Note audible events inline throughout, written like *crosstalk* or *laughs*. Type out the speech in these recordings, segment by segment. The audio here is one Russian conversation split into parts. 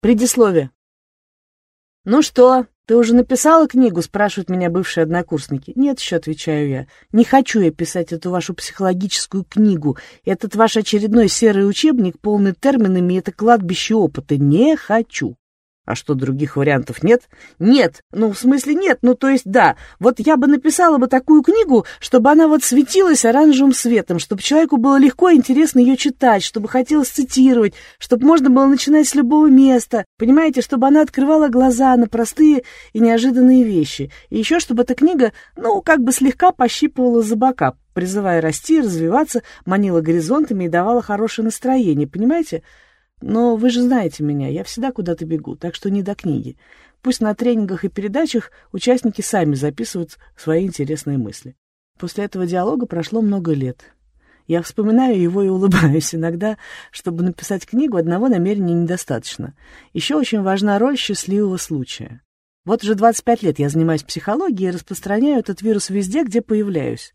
Предисловие. «Ну что, ты уже написала книгу?» — спрашивают меня бывшие однокурсники. «Нет еще», — отвечаю я. «Не хочу я писать эту вашу психологическую книгу. Этот ваш очередной серый учебник, полный терминами, это кладбище опыта. Не хочу». А что, других вариантов нет? Нет, ну, в смысле нет, ну, то есть да. Вот я бы написала бы такую книгу, чтобы она вот светилась оранжевым светом, чтобы человеку было легко и интересно ее читать, чтобы хотелось цитировать, чтобы можно было начинать с любого места, понимаете, чтобы она открывала глаза на простые и неожиданные вещи. И еще, чтобы эта книга, ну, как бы слегка пощипывала за бока, призывая расти, развиваться, манила горизонтами и давала хорошее настроение, понимаете? Но вы же знаете меня, я всегда куда-то бегу, так что не до книги. Пусть на тренингах и передачах участники сами записывают свои интересные мысли. После этого диалога прошло много лет. Я вспоминаю его и улыбаюсь. Иногда, чтобы написать книгу, одного намерения недостаточно. Еще очень важна роль счастливого случая. Вот уже 25 лет я занимаюсь психологией и распространяю этот вирус везде, где появляюсь,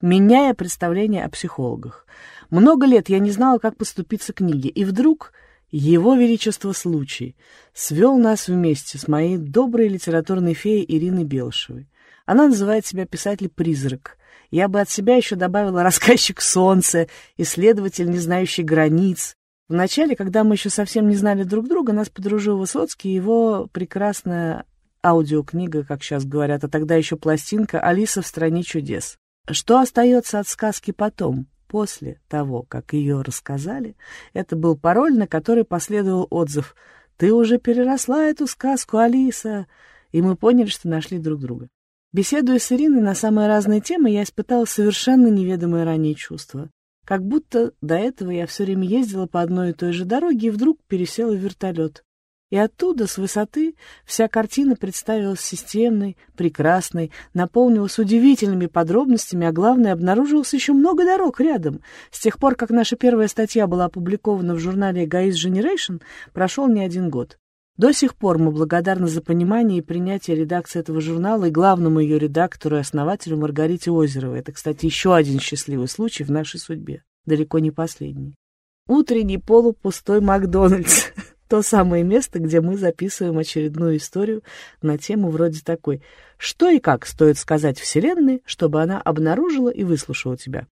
меняя представление о психологах. Много лет я не знала, как поступиться книге, и вдруг его Величество случай свел нас вместе с моей доброй литературной феей Ириной Белшевой. Она называет себя писатель-призрак. Я бы от себя еще добавила рассказчик солнца, исследователь, не знающий границ. Вначале, когда мы еще совсем не знали друг друга, нас подружил Высоцкий и его прекрасная аудиокнига, как сейчас говорят, а тогда еще пластинка «Алиса в стране чудес». Что остается от сказки потом? После того, как ее рассказали, это был пароль, на который последовал отзыв «Ты уже переросла эту сказку, Алиса!» И мы поняли, что нашли друг друга. Беседуя с Ириной на самые разные темы, я испытала совершенно неведомое ранее чувство. Как будто до этого я все время ездила по одной и той же дороге и вдруг пересела в вертолет. И оттуда, с высоты, вся картина представилась системной, прекрасной, наполнилась удивительными подробностями, а главное, обнаружилось еще много дорог рядом. С тех пор, как наша первая статья была опубликована в журнале «Эгоист Generation», прошел не один год. До сих пор мы благодарны за понимание и принятие редакции этого журнала и главному ее редактору и основателю Маргарите Озеровой. Это, кстати, еще один счастливый случай в нашей судьбе, далеко не последний. Утренний полупустой Макдональдс. То самое место, где мы записываем очередную историю на тему вроде такой «Что и как стоит сказать Вселенной, чтобы она обнаружила и выслушала тебя?»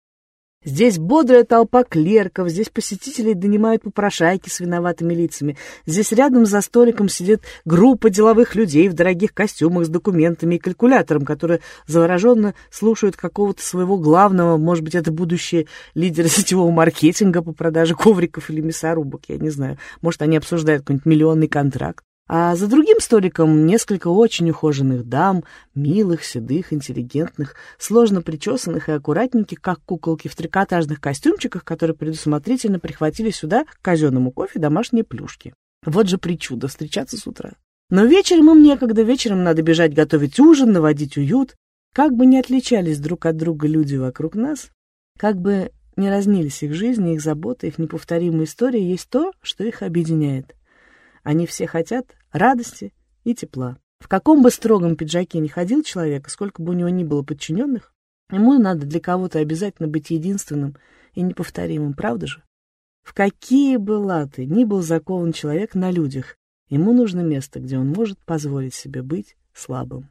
Здесь бодрая толпа клерков, здесь посетителей донимают попрошайки с виноватыми лицами. Здесь рядом за столиком сидит группа деловых людей в дорогих костюмах с документами и калькулятором, которые завороженно слушают какого-то своего главного, может быть, это будущее лидера *laughs* сетевого маркетинга по продаже ковриков или мясорубок, я не знаю. Может, они обсуждают какой-нибудь миллионный контракт. А за другим столиком несколько очень ухоженных дам, милых, седых, интеллигентных, сложно причесанных и аккуратненьких, как куколки в трикотажных костюмчиках, которые предусмотрительно прихватили сюда к казенному кофе домашние плюшки. Вот же причуда встречаться с утра. Но вечером им некогда, вечером надо бежать готовить ужин, наводить уют. Как бы ни отличались друг от друга люди вокруг нас, как бы не разнились их жизни, их заботы, их неповторимые истории, есть то, что их объединяет — они все хотят радости и тепла. В каком бы строгом пиджаке ни ходил человек, сколько бы у него ни было подчиненных, ему надо для кого-то обязательно быть единственным и неповторимым, правда же? В какие бы латы ни был закован человек на людях, ему нужно место, где он может позволить себе быть слабым.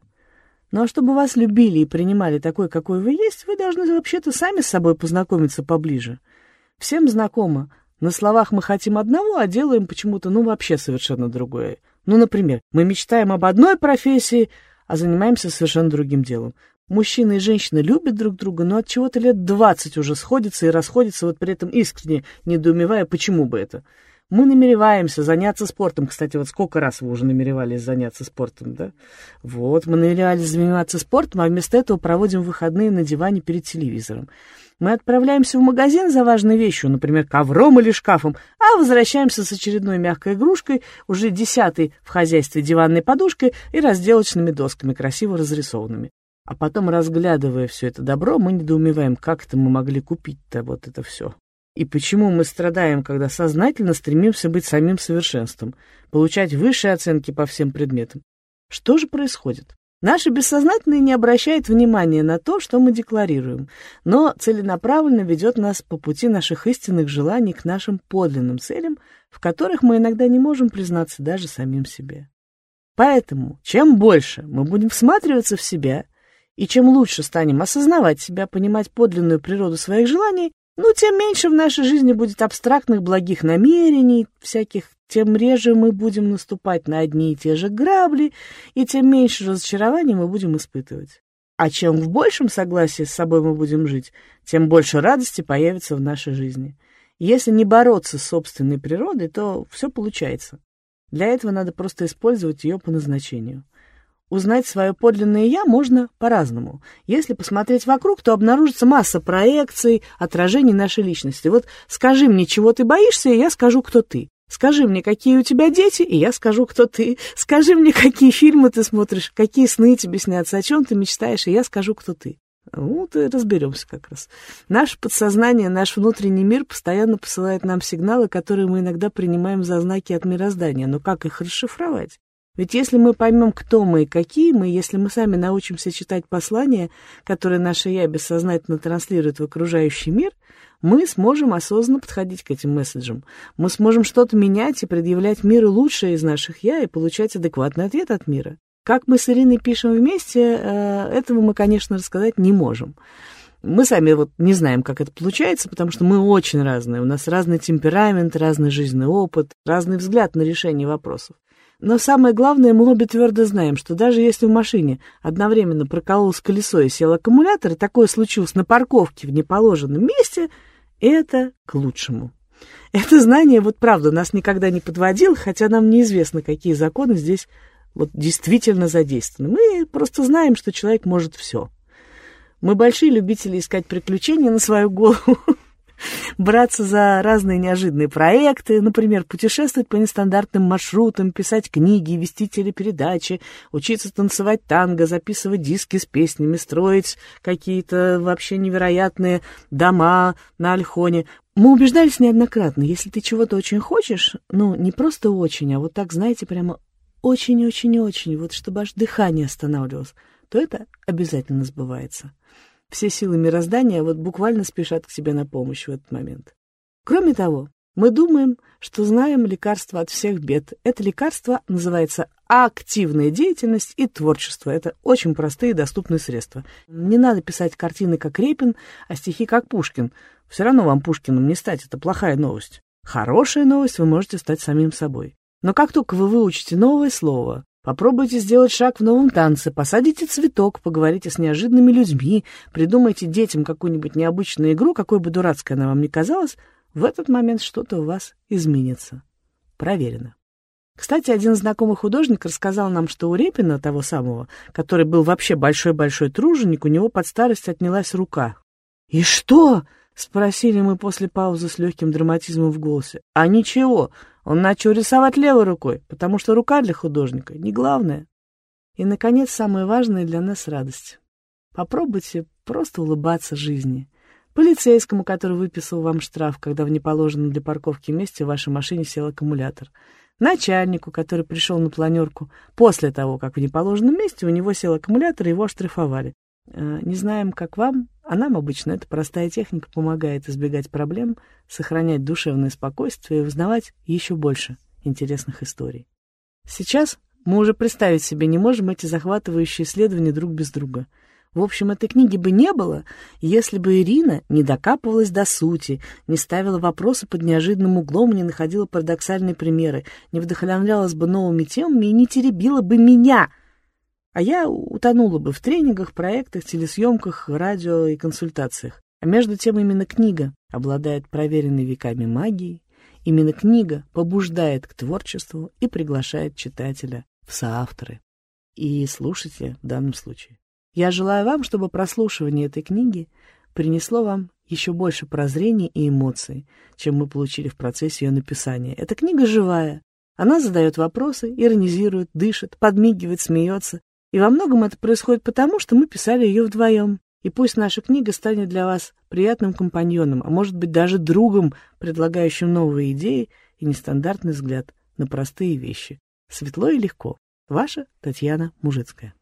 Ну а чтобы вас любили и принимали такой, какой вы есть, вы должны вообще-то сами с собой познакомиться поближе. Всем знакомо на словах мы хотим одного, а делаем почему-то, ну, вообще совершенно другое. Ну, например, мы мечтаем об одной профессии, а занимаемся совершенно другим делом. Мужчина и женщина любят друг друга, но от чего-то лет двадцать уже сходятся и расходятся, вот при этом искренне недоумевая, почему бы это. Мы намереваемся заняться спортом. Кстати, вот сколько раз вы уже намеревались заняться спортом, да? Вот, мы намеревались заниматься спортом, а вместо этого проводим выходные на диване перед телевизором. Мы отправляемся в магазин за важной вещью, например, ковром или шкафом, а возвращаемся с очередной мягкой игрушкой, уже десятой в хозяйстве диванной подушкой и разделочными досками, красиво разрисованными. А потом, разглядывая все это добро, мы недоумеваем, как это мы могли купить-то вот это все. И почему мы страдаем, когда сознательно стремимся быть самим совершенством, получать высшие оценки по всем предметам? Что же происходит? Наше бессознательное не обращает внимания на то, что мы декларируем, но целенаправленно ведет нас по пути наших истинных желаний к нашим подлинным целям, в которых мы иногда не можем признаться даже самим себе. Поэтому, чем больше мы будем всматриваться в себя, и чем лучше станем осознавать себя, понимать подлинную природу своих желаний, ну, тем меньше в нашей жизни будет абстрактных благих намерений, всяких тем реже мы будем наступать на одни и те же грабли, и тем меньше разочарований мы будем испытывать. А чем в большем согласии с собой мы будем жить, тем больше радости появится в нашей жизни. Если не бороться с собственной природой, то все получается. Для этого надо просто использовать ее по назначению. Узнать свое подлинное «я» можно по-разному. Если посмотреть вокруг, то обнаружится масса проекций, отражений нашей личности. Вот скажи мне, чего ты боишься, и я скажу, кто ты. Скажи мне, какие у тебя дети, и я скажу, кто ты. Скажи мне, какие фильмы ты смотришь, какие сны тебе снятся, о чем ты мечтаешь, и я скажу, кто ты. Вот и разберемся как раз. Наше подсознание, наш внутренний мир постоянно посылает нам сигналы, которые мы иногда принимаем за знаки от мироздания. Но как их расшифровать? Ведь если мы поймем, кто мы и какие мы, если мы сами научимся читать послания, которые наше «я» бессознательно транслирует в окружающий мир, мы сможем осознанно подходить к этим месседжам. Мы сможем что-то менять и предъявлять миру лучшее из наших «я» и получать адекватный ответ от мира. Как мы с Ириной пишем вместе, э, этого мы, конечно, рассказать не можем. Мы сами вот не знаем, как это получается, потому что мы очень разные. У нас разный темперамент, разный жизненный опыт, разный взгляд на решение вопросов. Но самое главное, мы обе твердо знаем, что даже если в машине одновременно прокололось колесо и сел аккумулятор, и такое случилось на парковке в неположенном месте – это к лучшему. Это знание, вот правда, нас никогда не подводило, хотя нам неизвестно, какие законы здесь вот действительно задействованы. Мы просто знаем, что человек может все. Мы большие любители искать приключения на свою голову, браться за разные неожиданные проекты, например, путешествовать по нестандартным маршрутам, писать книги, вести телепередачи, учиться танцевать танго, записывать диски с песнями, строить какие-то вообще невероятные дома на Альхоне. Мы убеждались неоднократно, если ты чего-то очень хочешь, ну, не просто очень, а вот так, знаете, прямо очень-очень-очень, вот чтобы аж дыхание останавливалось, то это обязательно сбывается. Все силы мироздания вот буквально спешат к себе на помощь в этот момент. Кроме того, мы думаем, что знаем лекарство от всех бед. Это лекарство называется активная деятельность и творчество. Это очень простые и доступные средства. Не надо писать картины, как Репин, а стихи, как Пушкин. Все равно вам Пушкиным не стать, это плохая новость. Хорошая новость, вы можете стать самим собой. Но как только вы выучите новое слово, Попробуйте сделать шаг в новом танце, посадите цветок, поговорите с неожиданными людьми, придумайте детям какую-нибудь необычную игру, какой бы дурацкой она вам ни казалась, в этот момент что-то у вас изменится. Проверено. Кстати, один знакомый художник рассказал нам, что у Репина, того самого, который был вообще большой-большой труженик, у него под старость отнялась рука. «И что?» — спросили мы после паузы с легким драматизмом в голосе. «А ничего, он начал рисовать левой рукой, потому что рука для художника не главное. И, наконец, самое важное для нас — радость. Попробуйте просто улыбаться жизни. Полицейскому, который выписал вам штраф, когда в неположенном для парковки месте в вашей машине сел аккумулятор. Начальнику, который пришел на планерку после того, как в неположенном месте у него сел аккумулятор, его оштрафовали. Э, не знаем, как вам, а нам обычно эта простая техника помогает избегать проблем, сохранять душевное спокойствие и узнавать еще больше интересных историй. Сейчас мы уже представить себе не можем эти захватывающие исследования друг без друга. В общем, этой книги бы не было, если бы Ирина не докапывалась до сути, не ставила вопросы под неожиданным углом, не находила парадоксальные примеры, не вдохновлялась бы новыми темами и не теребила бы меня — а я утонула бы в тренингах, проектах, телесъемках, радио и консультациях. А между тем именно книга обладает проверенной веками магией, именно книга побуждает к творчеству и приглашает читателя в соавторы и слушателя в данном случае. Я желаю вам, чтобы прослушивание этой книги принесло вам еще больше прозрений и эмоций, чем мы получили в процессе ее написания. Эта книга живая. Она задает вопросы, иронизирует, дышит, подмигивает, смеется, и во многом это происходит потому, что мы писали ее вдвоем. И пусть наша книга станет для вас приятным компаньоном, а может быть даже другом, предлагающим новые идеи и нестандартный взгляд на простые вещи. Светло и легко. Ваша Татьяна Мужицкая.